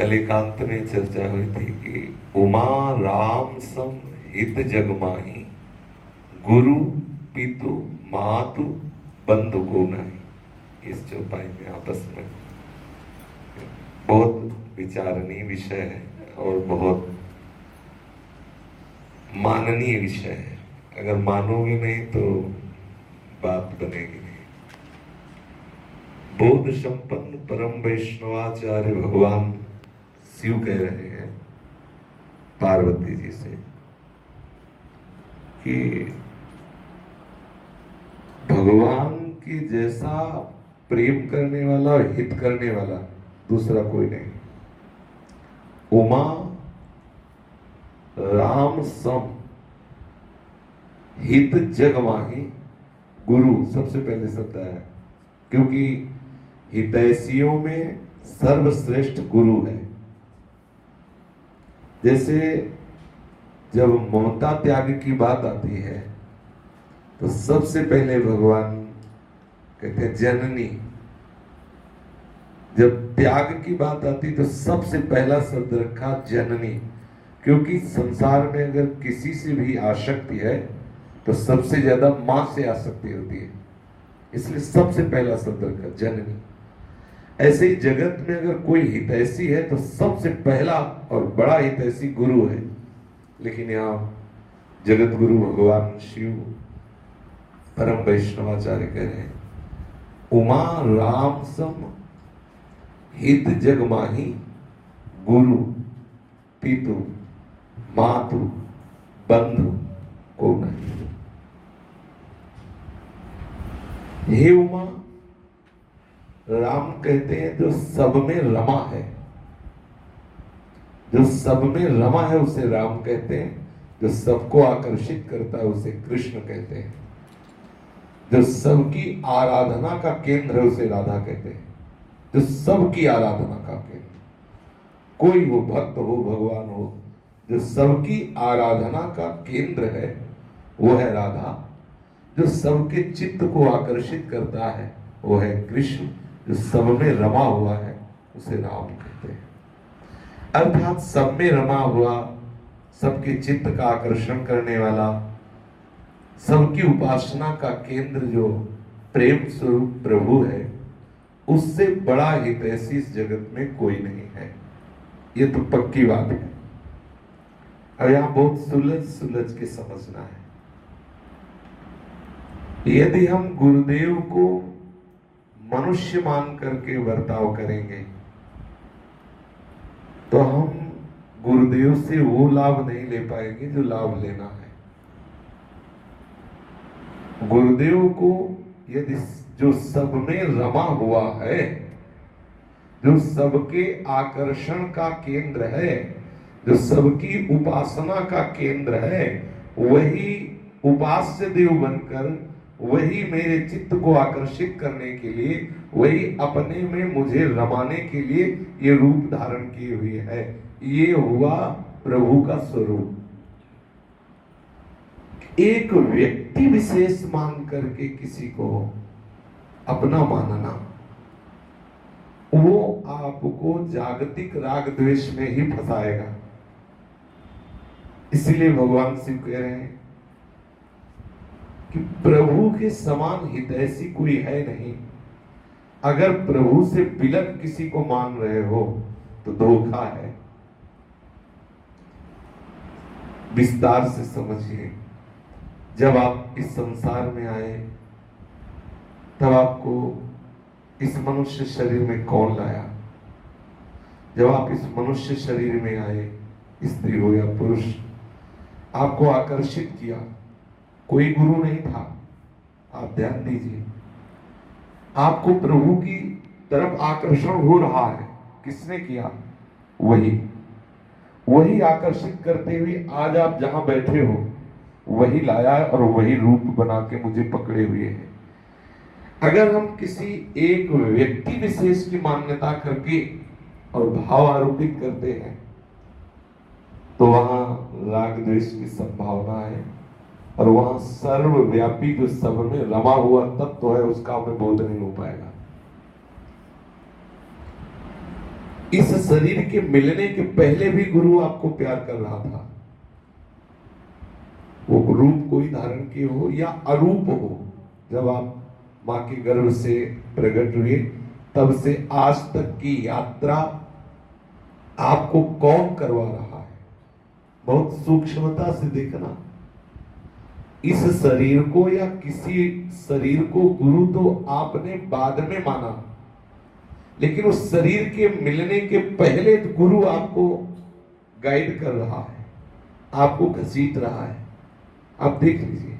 कल एकांत में चर्चा हुई थी कि उमा राम सम हित जग जगमाही गुरु पितु मातु बंधु को नहीं। इस चौपाई में आपस में बहुत विचारणीय विषय है और बहुत माननीय विषय है। अगर मानोगे नहीं तो बात बनेगी नहीं। बोध संपन्न परम वैष्णवाचार्य भगवान शिव कह रहे हैं पार्वती जी से कि भगवान की जैसा प्रेम करने वाला और हित करने वाला दूसरा कोई नहीं। उमा राम सम हित जग माही गुरु सबसे पहले शब्द है क्योंकि हितैषियों में सर्वश्रेष्ठ गुरु है। जैसे जब ममता त्याग की बात आती है तो सबसे पहले भगवान कहते हैं, जननी। जब त्याग की बात आती तो सबसे पहला शब्द रखा जननी, क्योंकि संसार में अगर किसी से भी आसक्ति है तो सबसे ज़्यादा माँ से आसक्ति होती है। इसलिए सबसे पहला शब्द रखा, जननी। ऐसे ही जगत में अगर कोई हितैषी है तो सबसे पहला और बड़ा हितैषी गुरु है। लेकिन यहाँ जगत गुरु भगवान शिव, परम वैष्णवाचार्य कह रहे हैं, उमा राम सम हित जग माही गुरु पितु मातु बंधु को हे उमा राम कहते हैं, जो सब में रमा है। जो सब में रमा है, उसे राम कहते हैं। जो सबको आकर्षित करता है, उसे कृष्ण कहते हैं। जो सबकी आराधना का केंद्र है, उसे राधा कहते हैं। जो सबकी आराधना का केंद्र। कोई वो भक्त हो, भगवान हो, जो सबकी आराधना का केंद्र है, वो है राधा। जो सबके चित्त को आकर्षित करता है, वो है कृष्ण। जो सब में रमा हुआ है, उसे राम कहते हैं। अर्थात सब में रमा हुआ, सबके चित्त का आकर्षण करने वाला, सबकी उपासना का केंद्र जो प्रेम स्वरूप प्रभु है, उससे बड़ा हितैषी इस जगत में कोई नहीं है। ये तो पक्की बात है। और यहाँ बहुत सुलझ सुलझ के समझना है। यदि हम गुरुदेव को मनुष्य मान करके बर्ताव करेंगे तो हम गुरुदेव से वो लाभ नहीं ले पाएँगे जो लाभ लेना है। गुरुदेव को यदि जो सब में रमा हुआ है, जो सबके आकर्षण का केंद्र है, जो सबकी उपासना का केंद्र है, वही उपास्य देव बनकर वही मेरे चित्त को आकर्षित करने के लिए, वही अपने में मुझे रमाने के लिए ये रूप धारण किए हुए है। ये हुआ प्रभु का स्वरूप। एक व्यक्ति विशेष मान करके किसी को अपना मानना, वो आपको जागतिक राग द्वेष में ही फंसाएगा। इसीलिए भगवान शिव कह रहे हैं कि प्रभु के समान हितैषी कोई है नहीं। अगर प्रभु से बिलक किसी को मान रहे हो तो धोखा है। विस्तार से समझिए। जब आप इस संसार में आए, तब आपको इस मनुष्य शरीर में कौन लाया? जब आप इस मनुष्य शरीर में आए, स्त्री हो या पुरुष, आपको आकर्षित किया। कोई गुरु नहीं था। आप ध्यान दीजिए। आपको प्रभु की तरफ़ आकर्षण हो रहा है। किसने किया? वही। वही आकर्षित करते हुए आज आप जहाँ बैठे हो, वही लाया और वही रूप बना के मुझे पकड़े हुए है। अगर हम किसी एक व्यक्ति विशेष की मान्यता करके और भाव आरोपित करते हैं तो वहाँ राग द्वेष की संभावना है। और वहाँ सर्वव्यापी जो सब में रमा हुआ तत्व तो है, उसका हमें बोध नहीं हो पाएगा। इस शरीर के मिलने के पहले भी गुरु आपको प्यार कर रहा था। वो रूप कोई धारण किए हो या अरूप हो, जब आप माँ के गर्भ से प्रकट हुए, तब से आज तक की यात्रा आपको कौन करवा रहा है? बहुत सूक्ष्मता से देखना। इस शरीर को या किसी शरीर को गुरु तो आपने बाद में माना। लेकिन उस शरीर के मिलने के पहले गुरु आपको गाइड कर रहा है, आपको घसीट रहा है। आप देख लीजिए,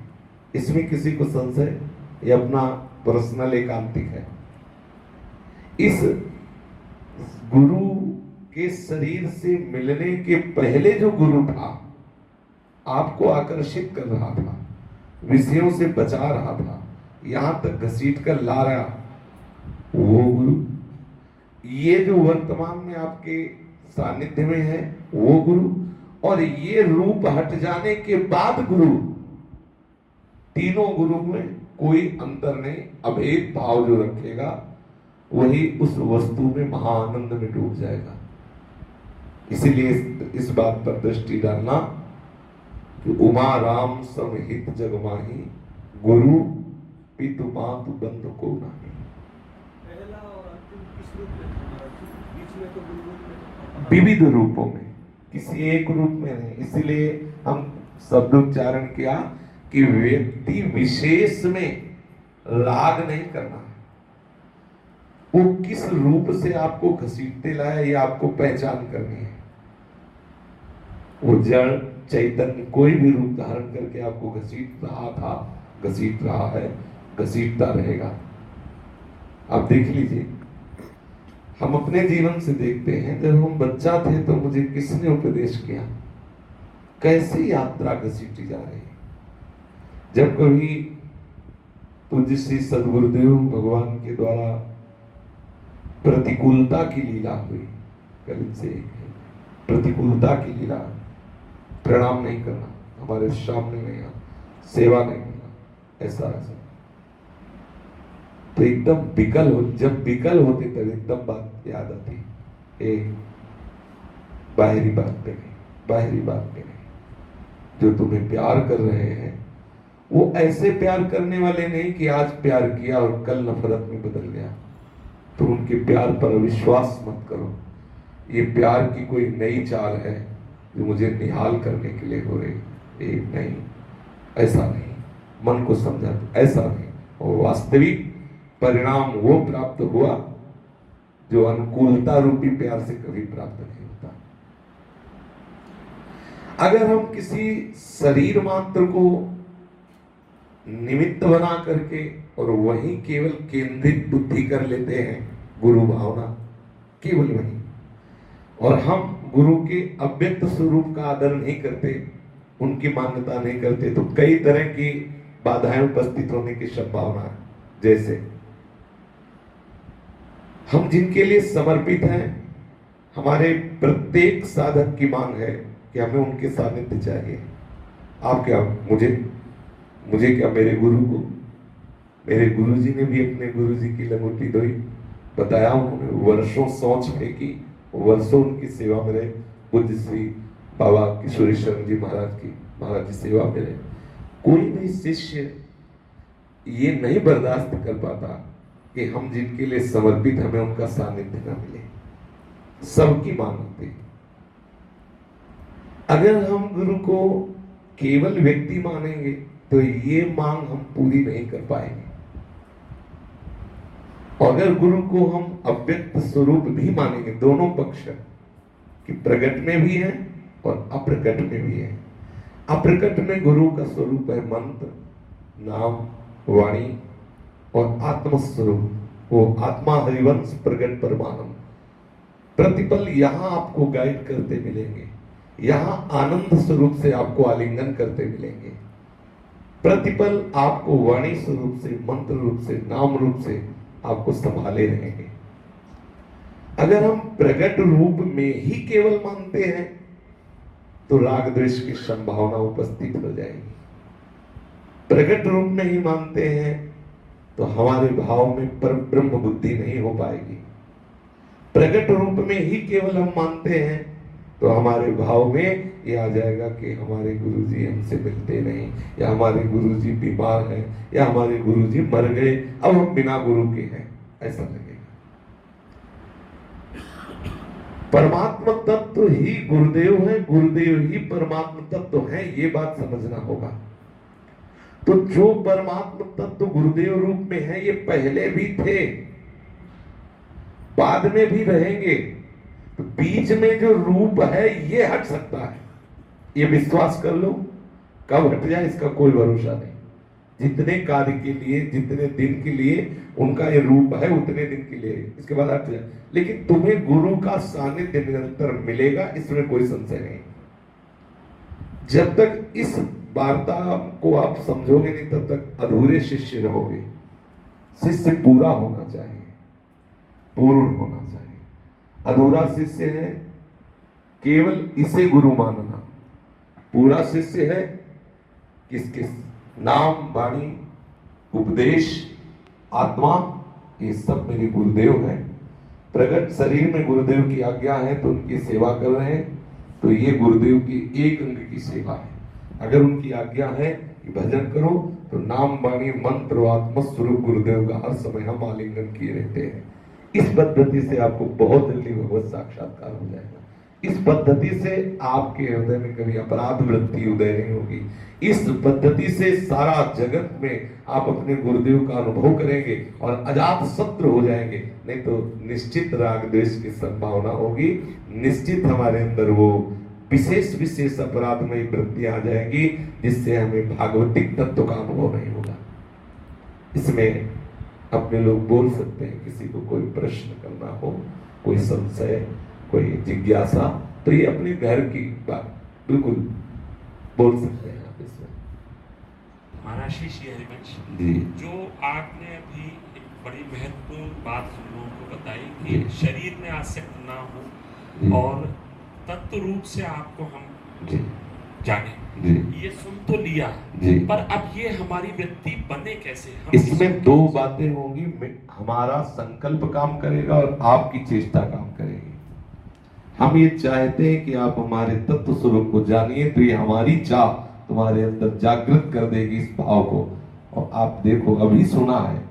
इसमें किसी को संशय? ये अपना पर्सनल एकांतिक है। इस गुरु के शरीर से मिलने के पहले जो गुरु था, आपको आकर्षित कर रहा था। विषयों से बचा रहा था। यहाँ तक घसीट कर ला रहा। वो गुरु ये जो वर्तमान में आपके सानिध्य में है वो गुरु और ये रूप हट जाने के बाद गुरु तीनों गुरु में कोई अंतर नहीं। अभेद भाव जो रखेगा वही उस वस्तु में महाआनंद में डूब जाएगा। इसीलिए इस, इस बात पर दृष्टि डालना कि उमा राम समहित जगमाही गुरु पितु मातु बंध को नहीं विविध रूपों में किसी एक रूप में नहीं। इसलिए हम शब्द उच्चारण किया कि व्यक्ति विशेष में राग नहीं करना वो किस रूप से आपको घसीटते लाया ये आपको पहचान करनी है? वो जड़ चैतन्य, कोई भी रूप धारण करके आपको घसीट रहा था, घसीट रहा है, घसीटता रहेगा। आप देख लीजिए, हम अपने जीवन से देखते हैं, जब हम बच्चा थे तो मुझे किसने उपदेश किया? कैसे यात्रा घसीटी जा रही? जब कभी पूज्य श्री सदगुरुदेव भगवान के द्वारा प्रतिकूलता की लीला हुई, कल से प्रतिकूलता की लीला प्रणाम नहीं करना, हमारे सामने नहीं आना सेवा नहीं करना, ऐसा ऐसा तो एकदम विकल हो, जब विकल होते तब एकदम बात याद आती बाहरी बात पे नहीं, बाहरी बात पे नहीं। जो तुम्हें प्यार कर रहे हैं, वो ऐसे प्यार करने वाले नहीं कि आज प्यार किया और कल नफरत में बदल गया। तो उनके प्यार पर विश्वास मत करो। ये प्यार की कोई नई चाल है। जो मुझे निहाल करने के लिए हो रही एक नहीं, ऐसा नहीं। मन को समझा, ऐसा नहीं। और वास्तविक परिणाम वो प्राप्त हुआ जो अनुकूलता रूपी प्यार से कभी प्राप्त नहीं होता। अगर हम किसी शरीर मात्र को निमित्त बना करके और वही केवल केंद्रित बुद्धि कर लेते हैं, गुरु भावना, केवल वही, और हम गुरु के अव्यक्त स्वरूप का आदर नहीं करते, उनकी मान्यता नहीं करते तो कई तरह की बाधाएँ उपस्थित होने की संभावना जैसे, हम जिनके लिए समर्पित हैं, हमारे प्रत्येक साधक की मांग है कि हमें उनके सानिध्य चाहिए। आप क्या, मुझे मुझे क्या मेरे गुरु को, मेरे गुरु जी ने भी अपने गुरु जी की लंगोटी धोई? बताया उन्होंने, वर्षों सोच फेंकी वर्षों उनकी सेवा में रहे बुद्ध श्री बाबा किशोरेश्वर जी महाराज की महाराज की सेवा में रहे। कोई भी शिष्य ये नहीं बर्दाश्त कर पाता कि हम जिनके लिए समर्पित हमें उनका सानिध्य न मिले। सबकी मांग होती अगर हम गुरु को केवल व्यक्ति मानेंगे तो ये मांग हम पूरी नहीं कर पाएँगे। अगर गुरु को हम अव्यक्त स्वरूप भी मानेंगे, दोनों पक्ष, कि प्रगट में भी है और अप्रकट में भी है। अप्रकट में गुरु का स्वरूप है मंत्र, नाम, वाणी और आत्मस्वरूप। वो आत्मा हरिवंश प्रगट परमानंद। प्रतिपल यहाँ आपको गाइड करते मिलेंगे। यहाँ आनंद स्वरूप से आपको आलिंगन करते मिलेंगे। प्रतिपल आपको वाणी स्वरूप से, मंत्र रूप से, नाम रूप से आपको संभाले रहेंगे। अगर हम प्रगट रूप में ही केवल मानते हैं तो राग द्वेष की संभावना उपस्थित हो जाएगी। प्रगट रूप में ही मानते हैं तो हमारे भाव में पर ब्रह्म बुद्धि नहीं हो पाएगी। प्रकट रूप में ही केवल हम मानते हैं तो हमारे भाव में ये आ जाएगा कि हमारे गुरुजी हमसे मिलते नहीं, या हमारे गुरुजी बीमार हैं, या हमारे गुरुजी मर गए, अब हम बिना गुरु के हैं, ऐसा लगेगा। परमात्मा तत्व तो ही गुरुदेव है, गुरुदेव ही परमात्मा तत्व तो है, ये बात समझना होगा। तो जो परमात्मा तत्व तो गुरुदेव रूप में है, ये पहले भी थे, बाद में भी रहेंगे। बीच में जो रूप है, ये हट सकता है। ये विश्वास कर लो, कब हट जाए इसका कोई भरोसा नहीं। जितने कार्य के लिए, जितने दिन के लिए उनका ये रूप है, उतने दिन के लिए इसके बाद हट जाए। लेकिन तुम्हें गुरु का सानिध्य निरंतर मिलेगा, इसमें कोई संशय नहीं। जब तक इस वार्ता को आप समझोगे नहीं, तब तक अधूरे शिष्य रहोगे। शिष्य पूरा होना चाहिए, पूर्ण होना चाहिए। अधूरा शिष्य है, केवल इसे गुरु मानना। पूरा शिष्य है किस किस नाम, वाणी, उपदेश, आत्मा, ये सब मेरे गुरुदेव है। प्रकट शरीर में गुरुदेव की आज्ञा है तो उनकी सेवा कर रहे हैं तो ये गुरुदेव की एक अंग की सेवा है। अगर उनकी आज्ञा है कि भजन करो तो नाम, वाणी, मंत्र आत्म स्वरूप गुरुदेव का हर समय हम आलिंगन किए रहते हैं। इस पद्धति से आपको बहुत जल्दी भगवत साक्षात्कार हो जाएगा। इस पद्धति से आपके हृदय में कभी अपराध वृत्ति उदय नहीं होगी। इस पद्धति से सारा जगत में आप अपने गुरुदेव का अनुभव करेंगे और अजात शत्रु हो जाएँगे। नहीं तो निश्चित राग द्वेष की संभावना होगी। निश्चित हमारे अंदर वो विशेष विशेष अपराध में वृत्ति आ जाएगी, जिससे हमें भागवतिक तत्व का अनुभव नहीं होगा। इसमें अपने लोग बोल सकते हैं किसी को कोई प्रश्न करना हो कोई संशय कोई जिज्ञासा तो ये अपने घर की बात बिल्कुल बोल सकते हैं आप इसमें। हरिवंश जी। जो आपने अभी एक बड़ी महत्वपूर्ण बात हम लोगों को बताई कि शरीर में आसक्त ना हो और तत्व रूप से आपको हम जाने। ये सुन तो लिया पर अब ये हमारी वृत्ति बने कैसे? हम इसमें दो बातें होंगी हमारा संकल्प काम करेगा और आपकी चेष्टा काम करेगी। हम ये चाहते हैं कि आप हमारे तत्व स्वरूप को जानिए तो ये हमारी चाह तुम्हारे अंदर जागृत कर देगी इस भाव को। और आप देखो अभी सुना है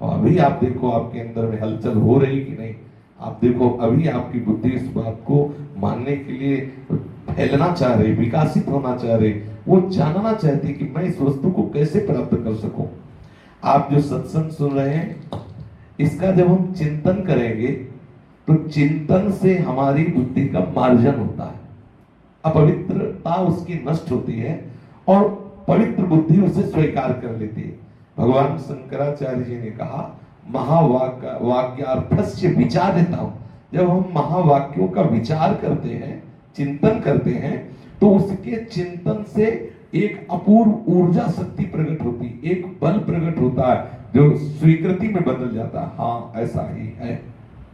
और अभी आप देखो आपके अंदर में हलचल हो रही कि नहीं। आप देखो अभी आपकी बुद्धि इस बात को मानने के लिए फैलना चाह रही विकासित होना चाह रही वो जानना चाहती कि मैं इस वस्तु को कैसे प्राप्त कर सकूँ? आप जो सत्संग सुन रहे हैं, इसका जब हम चिंतन करेंगे तो चिंतन से हमारी बुद्धि का मार्जन होता है। अपवित्रता उसकी नष्ट होती है और पवित्र बुद्धि उसे स्वीकार कर लेती है। भगवान शंकराचार्य जी ने कहा, महावाक्य, वाक्यार्थस्य विचार देता हूँ जब हम महावाक्यों का विचार करते हैं चिंतन करते हैं तो उसके चिंतन से एक अपूर्व ऊर्जा शक्ति प्रकट होती, एक बल प्रकट होता है, जो स्वीकृति में बदल जाता है। हाँ ऐसा ही है।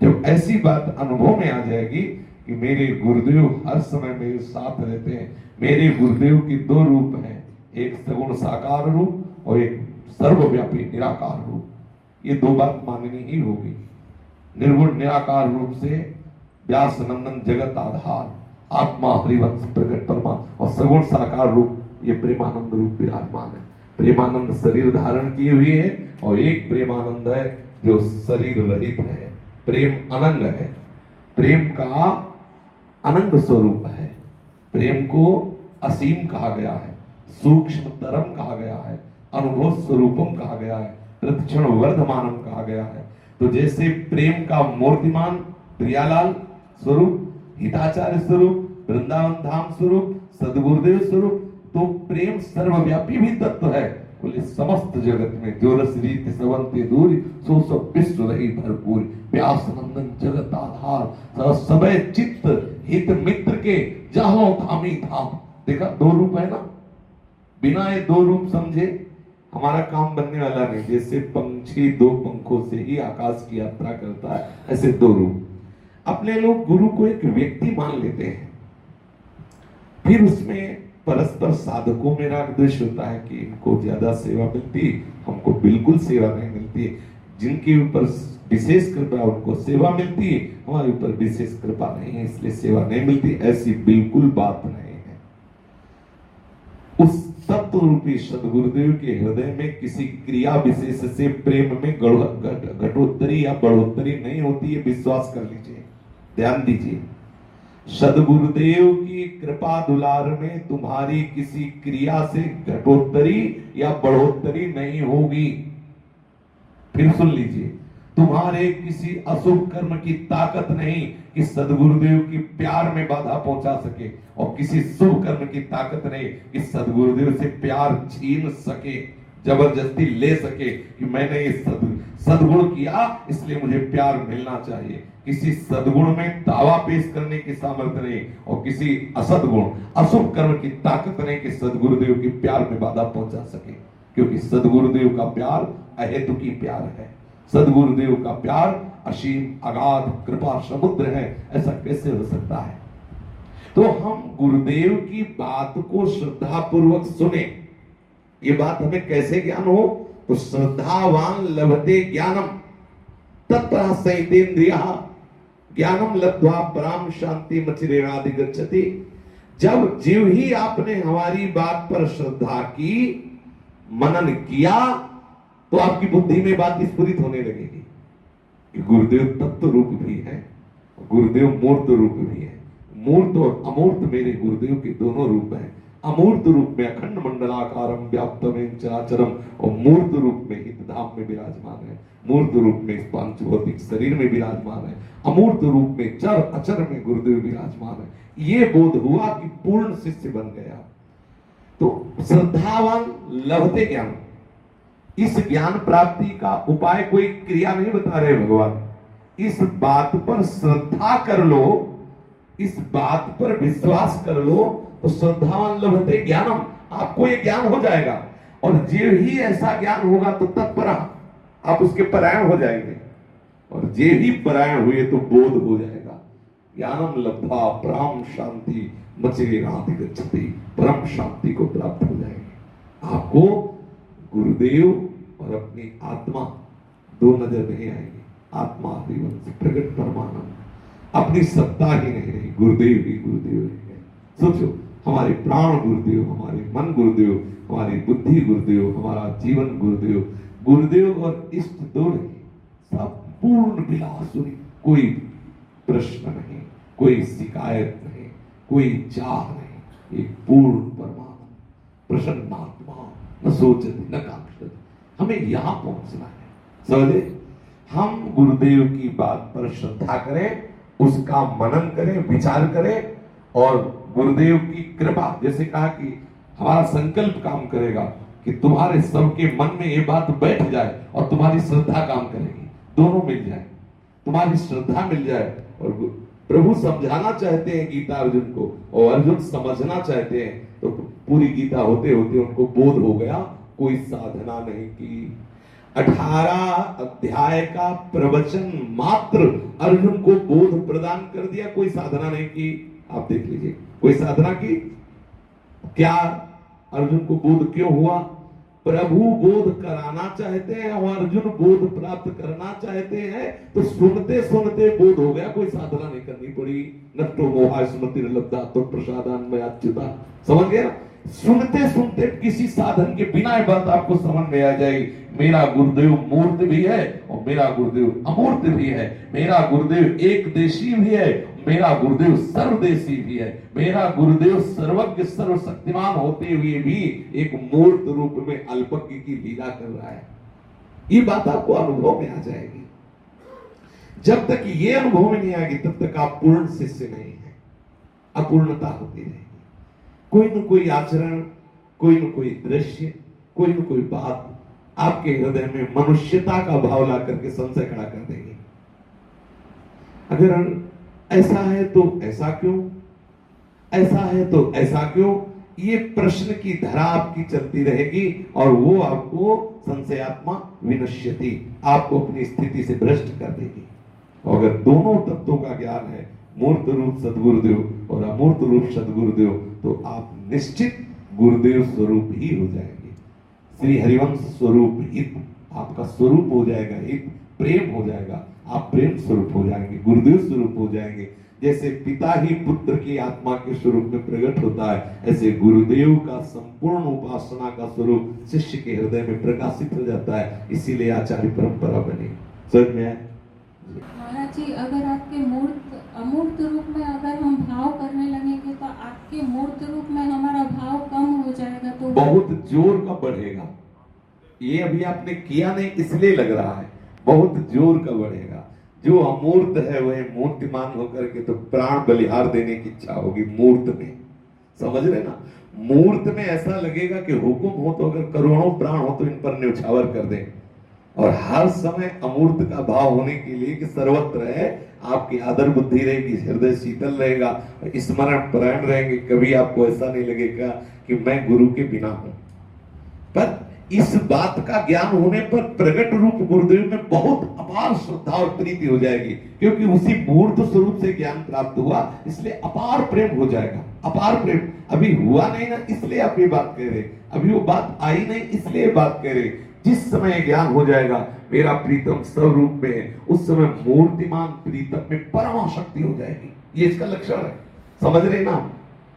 जब ऐसी बात अनुभव में आ जाएगी कि मेरे गुरुदेव हर समय मेरे साथ रहते हैं, मेरे गुरुदेव की दो रूप हैं, एक सगुण साकार रूप और एक सर्वव्यापी निराकार रूप। ये दो बात माननी ही होगी। निर्गुण निराकार रूप से व्यास नंदन जगत आधार। आत्मा, हरिवंश प्रकट परमा और सगुण साकार रूप, ये प्रेमानंद रूप विराजमान है। प्रेमानंद शरीर धारण किए हुए है और एक प्रेमानंद है जो शरीर रहित है। प्रेम अनंग है। प्रेम का अनंग स्वरूप है। प्रेम को असीम कहा गया है, सूक्ष्म तरम कहा गया है अनुभव स्वरूपम कहा गया है, प्रतिक्षण वर्धमानम कहा गया है। तो जैसे प्रेम का मूर्तिमान प्रियालाल स्वरूप, हिताचार्य स्वरूप वृंदावन धाम स्वरूप, सदगुरुदेव स्वरूप तो प्रेम सर्वव्यापी भी तत्व है। बोले, समस्त जगत में जो रस रीत सवंते दूर, सो सब विश्व रही भरपूर। व्यास नंदन जगत आधार सबय चित्त, हित मित्र के जाहो धामी धाम। देखा, दो रूप है ना? बिना ये दो रूप समझे, हमारा काम बनने वाला नहीं। जैसे पंछी दो पंखों से ही आकाश की यात्रा करता है, ऐसे दो रूप। अपने लोग गुरु को एक व्यक्ति मान लेते हैं। फिर उसमें परस्पर साधकों में राग द्वेष होता है कि इनको ज़्यादा सेवा मिलती हमको बिल्कुल सेवा नहीं मिलती जिनके ऊपर विशेष कृपा उनको सेवा मिलती हमारे ऊपर विशेष कृपा नहीं है, इसलिए सेवा नहीं मिलती, ऐसी बिल्कुल बात नहीं है। उस तत्व रूपी सदगुरुदेव के हृदय में किसी क्रिया विशेष से प्रेम में घटोत्तरी या बढ़ोत्तरी नहीं होती है, विश्वास कर लीजिए, ध्यान दीजिए। सदगुरुदेव की कृपा दुलार में तुम्हारी किसी क्रिया से घटोत्तरी या बढ़ोत्तरी नहीं होगी। फिर सुन लीजिए, तुम्हारे किसी अशुभ कर्म की ताकत नहीं कि सदगुरुदेव की प्यार में बाधा पहुँचा सके और किसी शुभ कर्म की ताकत नहीं कि सदगुरुदेव से प्यार छीन सके, ज़बरदस्ती ले सके कि मैंने ये सद सदगुण किया, इसलिए मुझे प्यार मिलना चाहिए। किसी सदगुण में दावा पेश करने की सामर्थ्य नहीं और किसी असदगुण, अशुभ कर्म की ताकत नहीं कि सदगुरुदेव की प्यार में बाधा पहुँचा सके। क्योंकि सदगुरुदेव का प्यार अहेतु की प्यार है। सदगुरुदेव का प्यार असीम, अगाध, कृपा, समुद्र है, ऐसा कैसे हो सकता है? तो हम गुरुदेव की बात को श्रद्धा पूर्वक सुने। ये बात हमें कैसे ज्ञान हो? तो श्रद्धावान लभते ज्ञानम। तत्र सहितेन्द्रिय ज्ञानम लब्ध्वा पराम शांति मचिरेरादि गच्छति जब जीव ही आपने हमारी बात पर श्रद्धा की, मनन किया तो आपकी बुद्धि में बात स्फुरित होने लगेगी। कि गुरुदेव तत्व रूप भी है, गुरुदेव मूर्त रूप भी है। मूर्त और अमूर्त मेरे गुरुदेव के दोनों रूप हैं। अमूर्त रूप में अखंड मंडलाकारम व्याप्तम चराचरम और मूर्त रूप में हित धाम में विराजमान है। मूर्त रूप में इस पाँच भौतिक शरीर में विराजमान है। अमूर्त रूप में चर अचर में गुरुदेव विराजमान है। ये बोध हुआ कि पूर्ण शिष्य बन गया। तो श्रद्धावान लभते ज्ञान इस ज्ञान प्राप्ति का उपाय कोई क्रिया नहीं बता रहे भगवान। इस बात पर श्रद्धा कर लो, इस बात पर विश्वास कर लो तो श्रद्धावान लभते ज्ञानम, आपको ये ज्ञान हो जाएगा। और जे ही ऐसा ज्ञान होगा तो तत्पर आप उसके परायण हो जाएँगे। और जे ही परायण हुए तो बोध हो जाएगा। ज्ञानम लब्धा परम शांति मचरे राधि गच्छति परम शांति को प्राप्त हो जाएगी। आपको गुरुदेव और अपनी आत्मा दो नज़र नहीं आएगी। आत्मा हरिवंश प्रकट परमानंद। अपनी सत्ता ही नहीं गुरुदेव ही गुरुदेव रह गए। सोचो हमारे प्राण गुरुदेव, हमारे मन गुरुदेव, हमारी बुद्धि गुरुदेव, हमारा जीवन गुरुदेव गुरुदेव और इष्ट दो नहीं सब पूर्ण विलासुरी कोई प्रश्न नहीं, कोई शिकायत नहीं, कोई चाह नहीं। एक पूर्ण परमानंद प्रसन्नात्मा, न सोचती, न कांक्षती। हमें यहाँ पहुँचना है। समझे हम गुरुदेव की बात पर श्रद्धा करें, उसका मनन करें, विचार करें और गुरुदेव की कृपा, जैसे कहा कि हमारा संकल्प काम करेगा कि तुम्हारे सबके मन में ये बात बैठ जाए और तुम्हारी श्रद्धा काम करेगी। दोनों मिल जाए। तुम्हारी श्रद्धा मिल जाए और प्रभु समझाना चाहते हैं गीता अर्जुन को और अर्जुन समझना चाहते हैं तो पूरी गीता होते होते उनको बोध हो गया, कोई साधना नहीं की। अठारह अध्याय का प्रवचन मात्र अर्जुन को बोध प्रदान कर दिया, कोई साधना नहीं की। आप देख लीजिए। कोई साधना की? क्या अर्जुन को बोध क्यों हुआ? प्रभु बोध कराना चाहते हैं, और अर्जुन बोध प्राप्त करना चाहते हैं तो सुनते सुनते बोध हो गया, कोई साधना नहीं करनी पड़ी। नष्टो मोहा स्मृति लब्धा तो प्रसादान में समझ गया? सुनते सुनते किसी साधन के बिना ये बात आपको समझ में आ जाएगी। मेरा गुरुदेव मूर्त भी है, और मेरा गुरुदेव अमूर्त भी है। मेरा गुरुदेव एक देशी भी है मेरा गुरुदेव सर्वदेशी भी है, मेरा गुरुदेव सर्वज्ञ, सर्वशक्तिमान होते हुए भी एक मूर्त रूप में अल्पज्ञ की लीला कर रहा है। ये बात आपको अनुभव में आ जाएगी। जब तक ये अनुभव में नहीं आएगी, तब तक आप पूर्ण शिष्य नहीं है। अपूर्णता होती रहेगी। कोई न कोई आचरण, कोई न कोई दृश्य, कोई न कोई बात आपके हृदय में मनुष्यता का भाव ला करके संशय खड़ा कर देगी। अगर ऐसा है तो ऐसा क्यों? ऐसा है तो ऐसा क्यों? ये प्रश्न की धरा आपकी चलती रहेगी और वो आपको संशयात्मा विनश्यति, आपको अपनी स्थिति से भ्रष्ट कर देगी। और अगर दोनों तत्वों का ज्ञान है, मूर्त रूप सदगुरुदेव और अमूर्त रूप सदगुरुदेव तो आप निश्चित गुरुदेव स्वरूप ही हो जाएँगे। श्री हरिवंश स्वरूप हित, आपका स्वरूप हो जाएगा एक प्रेम हो जाएगा आप प्रेम स्वरूप हो जाएँगे गुरुदेव स्वरूप हो जाएँगे। जैसे पिता ही पुत्र की आत्मा के स्वरूप में प्रकट होता है ऐसे गुरुदेव का संपूर्ण उपासना का स्वरूप शिष्य के हृदय में प्रकाशित हो जाता है इसीलिए आचार्य परंपरा बनी। समझ में महाराज जी अगर आपके मूर्त अमूर्त रूप में अगर हम भाव करने लगेंगे तो आपके मूर्त रूप में हमारा भाव कम हो जाएगा तो बहुत ज़ोर का बढ़ेगा। ये अभी आपने किया नहीं इसलिए लग रहा है। बहुत ज़ोर का बढ़ेगा। जो अमूर्त है, वह मूर्तिमान होकर के तो प्राण बलिहार देने की इच्छा होगी मूर्त में। समझ रहे ना? मूर्त में ऐसा लगेगा कि हुक्म हो तो अगर करोड़ों प्राण हो तो इन पर न्यौछावर कर दें। और हर समय अमूर्त का भाव होने के लिए कि सर्वत्र है, आपकी आदर बुद्धि रहेगी, हृदय शीतल रहेगा, स्मरण परायण रहेंगे। कभी आपको ऐसा नहीं लगेगा कि मैं गुरु के बिना हूँ। पर इस बात का ज्ञान होने पर प्रकट रूप गुरुदेव में बहुत अपार श्रद्धा और प्रीति हो जाएगी, क्योंकि उसी मूर्त स्वरूप से ज्ञान प्राप्त हुआ, इसलिए अपार प्रेम हो जाएगा। अपार प्रेम। अभी हुआ नहीं ना, इसलिए आप ये बात कह रहे अभी वो बात आई नहीं, इसलिए बात कह रहे जिस समय ज्ञान हो जाएगा, मेरा प्रीतम स्वरूप में, उस समय मूर्तिमान प्रीतम में परम शक्ति हो जाएगी। ये इसका लक्षण है। समझ रहे ना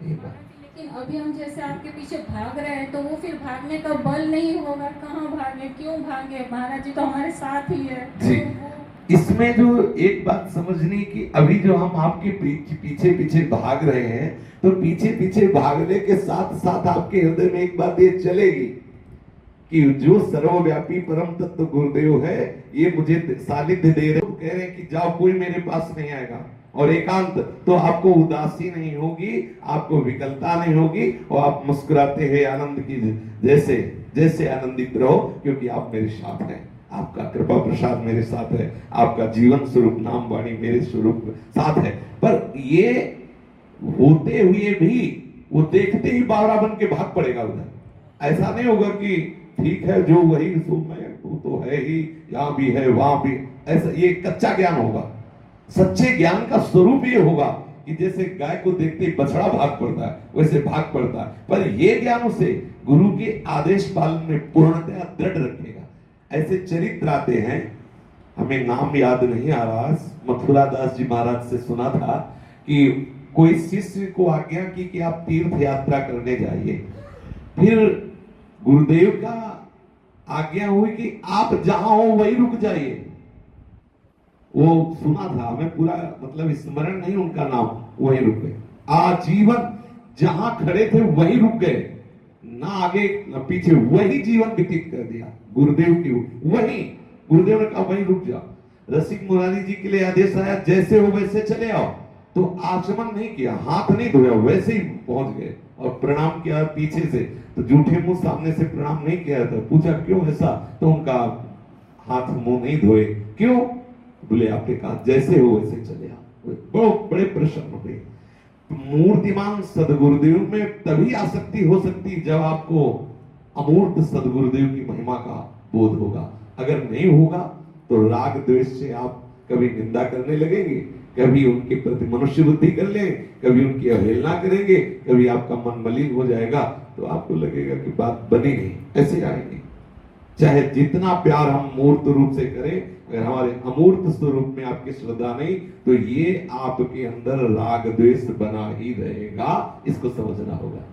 ये बात। लेकिन अभी हम जैसे आपके पीछे भाग रहे हैं तो वो फिर भागने का बल नहीं होगा। कहाँ भागे? क्यों भागे? महाराज जी तो हमारे साथ ही है। जी। तो इसमें जो एक बात समझनी कि अभी जो हम आपके पीछे पीछे भाग रहे हैं तो पीछे पीछे भागने के साथ साथ आपके हृदय में एक बात ये चलेगी कि जो सर्वव्यापी परम तत्व गुरुदेव है, ये मुझे सानिध्य दे रहे हो। कह रहे हैं कि जाओ, कोई मेरे पास नहीं आएगा। और एकांत तो आपको उदासी नहीं होगी, आपको विकलता नहीं होगी और आप मुस्कुराते हुए आनंद की जैसे जैसे आनंदित रहो, क्योंकि आप मेरे साथ हैं। आपका कृपा प्रसाद मेरे साथ है। आपका जीवन स्वरूप, नाम वाणी मेरे स्वरूप साथ है। पर ये होते हुए भी, वो देखते ही बावरा बन के भाग पड़ेगा उधर। ऐसा नहीं होगा कि ठीक है, जो वही सो मैं तू तो है ही, यहाँ भी है, वहाँ भी ऐसा, ये कच्चा ज्ञान होगा। सच्चे ज्ञान का स्वरूप ये होगा कि जैसे गाय को देखते ही बछड़ा भाग पड़ता है, वैसे भाग पड़ता है। पर ये ज्ञान उसे गुरु के आदेश पालन में पूर्णतया दृढ़ रखेगा। ऐसे चरित्र आते हैं, हमें नाम याद नहीं आ रहा, मथुरा दास जी महाराज से सुना था कि कोई शिष्य को आज्ञा की कि आप तीर्थ यात्रा करने जाइए। फिर गुरुदेव का आज्ञा हुई कि आप जहाँ हो वही रुक जाइए। वो सुना था हमें पूरा मतलब स्मरण नहीं उनका नाम, वही रुक गए। आजीवन जहाँ खड़े थे, वही रुक गए। ना आगे, ना पीछे, वही जीवन व्यतीत कर दिया, गुरुदेव की वही, गुरुदेव ने कहा, वही रुक जाओ। रसिक मुरारी जी के लिए आदेश आया, जैसे हो वैसे चले आओ। तो आचमन नहीं किया, हाथ नहीं धोया, वैसे ही पहुँच गए। और प्रणाम किया पीछे से। तो जूठे मुँह सामने से प्रणाम नहीं किया था। पूछा, क्यों ऐसा? तो उनका हाथ मुँह नहीं धोए। क्यों? बोले, आपके कहा जैसे हो, वैसे चले आप। बहुत बड़े प्रसन्न हुए मूर्तिमान सदगुरुदेव में तभी आसक्ति हो सकती जब आपको अमूर्त सदगुरुदेव की महिमा का बोध होगा। अगर नहीं होगा तो राग द्वेष से आप कभी निंदा करने लगेंगे, कभी उनके प्रति मनुष्य बुद्धि कर ले, कभी उनकी अवहेलना करेंगे, कभी आपका मन मलिन हो जाएगा तो आपको लगेगा कि बात बनी नहीं, ऐसे आएँगे। चाहे जितना प्यार हम मूर्त रूप से करें, अगर हमारे अमूर्त स्वरूप में आपकी श्रद्धा नहीं तो ये आपके अंदर राग द्वेष बना ही रहेगा। इसको समझना होगा।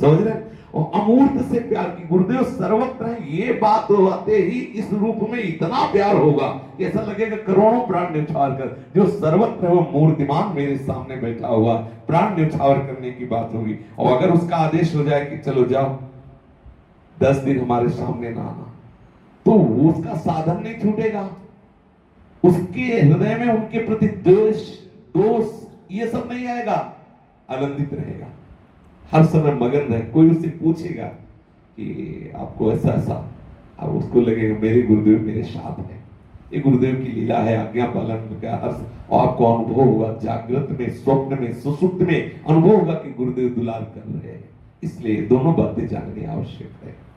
समझ रहे और अमूर्त से प्यार की, गुरुदेव सर्वत्र है, ये बात आते ही इस रूप में इतना प्यार होगा कि ऐसा लगेगा करोड़ों प्राण न्यौछावर कर। जो सर्वत्र वो मूर्तिमान मेरे सामने बैठा हुआ, प्राण न्यौछावर करने की बात होगी। और अगर उसका आदेश हो जाए कि चलो जाओ, दस दिन हमारे सामने ना आना। तो उसका साधन नहीं छूटेगा। उसके हृदय में उनके प्रति द्वेष, दोष, ये सब नहीं आएगा। आनंदित रहेगा। हर समय मगन रहे। कोई उससे पूछेगा कि आपको ऐसा ऐसा। अब उसको लगेगा, मेरे गुरुदेव मेरे साथ है। ये गुरुदेव की लीला है, आज्ञा पालन का हर और आपको अनुभव होगा, जागृत में, स्वप्न में, सुसुप्त में अनुभव होगा कि गुरुदेव दुलार कर रहे हैं। इसलिए दोनों बातें जाननी आवश्यक है।